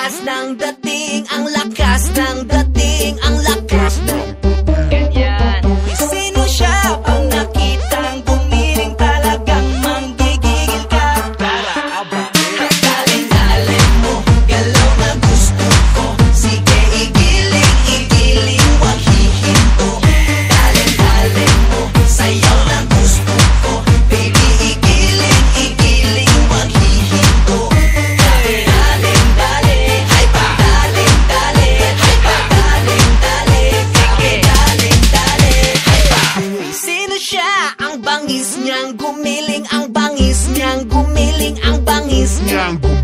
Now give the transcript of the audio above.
ng dating Ang lakas ng dating Снял.